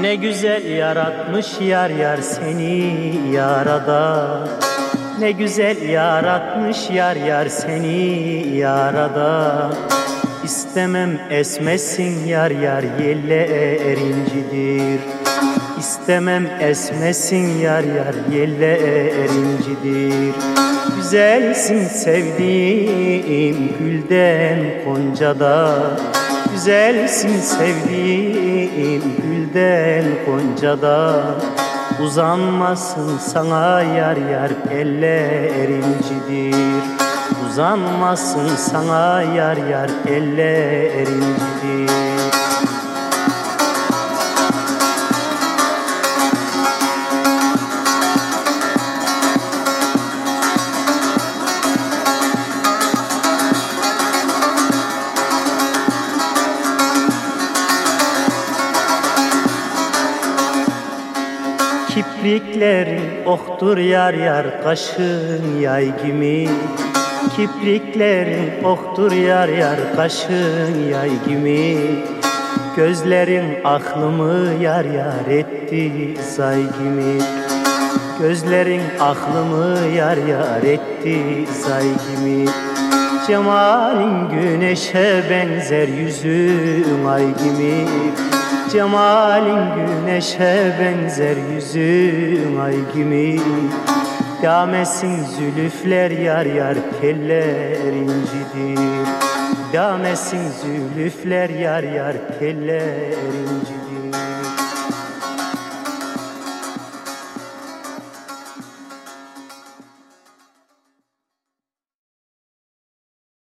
Ne güzel yaratmış yar yar seni yarada Ne güzel yaratmış yar yar seni yarada İstemem esmesin yar yar yelle erincidir İstemem esmesin yar yar yelle erincidir Güzelsin sevdiğim gülden goncada Güzelsin sevdiğim gülden goncada Uzanmasın sana yar yar ellerincidir Uzanmasın sana yar yar ellerincidir Kipriklerin oktur yar yar kaşın yay gibi. Kipriklerin oktur yar yar kaşın yay gibi. Gözlerin aklımı yar yar etti say gibi. Gözlerin aklımı yar yar etti say gibi. Cemalin güneşe benzer yüzün ay gibi Cemalin güneşe benzer yüzün ay gibi. Damesin zülüfler yar yar keller incidir. Damesin zülüfler yar yar keller incidir